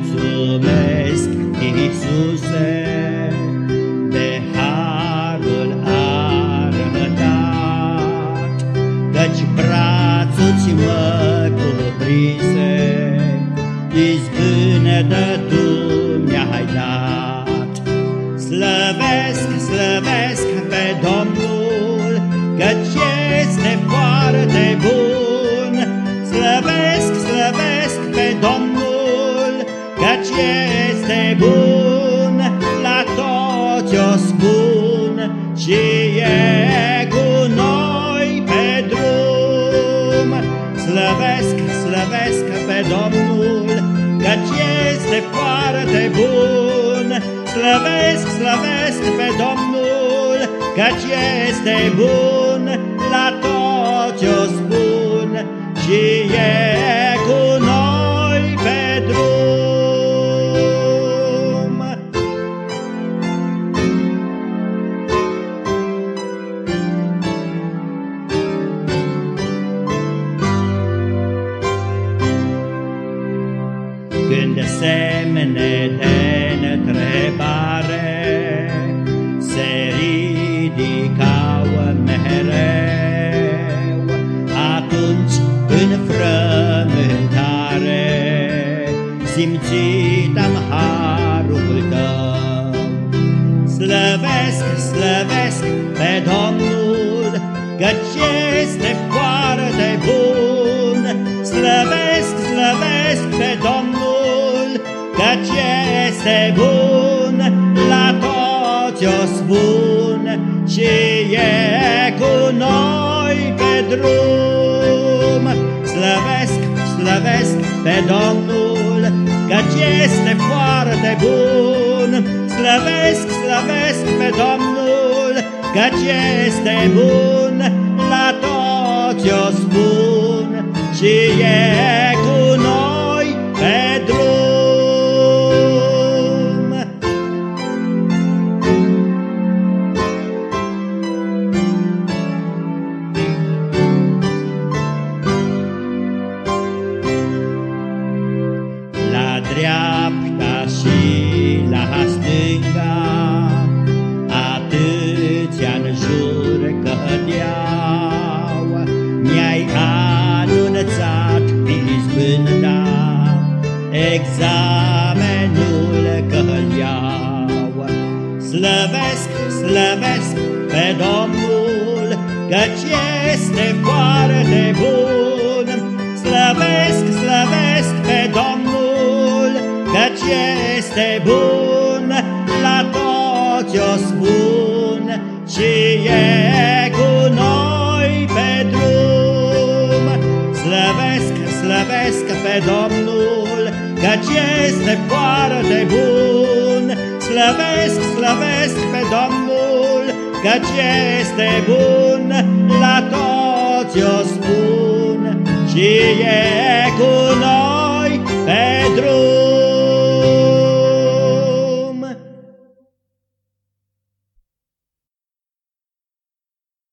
mulțumesc, Iisuse, de harul arătat, Căci brațul-ți mă cuprinse, Izbână de Tu mi-ai dat. Slăvesc, slăvesc este bun, la toți o spun, Și e cu noi pe drum. Slăvesc, slăvesc pe Domnul, Căci este foarte bun, Slăvesc, slăvesc pe Domnul, Căci este bun, la toți o spun, Și e Când semne de întrebare se ridicau mereu, atunci în frământare simțitam harul tău. Slăvesc, slăvesc pe Domnul, este bun. La toți o spun și e cu noi pe drum. Slăvesc, slăvesc pe Domnul, căci este foarte bun. Slăvesc, slăvesc pe Domnul, căci este bun. La toți o spun Slăvesc, slăvesc pe Domnul, căci este foarte bun. Slăvesc, slăvesc pe Domnul, căci este bun. La toți o spun și e cu noi pe drum. Slăvesc, slăvesc pe Domnul, căci este foarte bun. Slăvesc, slăvesc pe Domnul, căci este bun. La toți o spun și e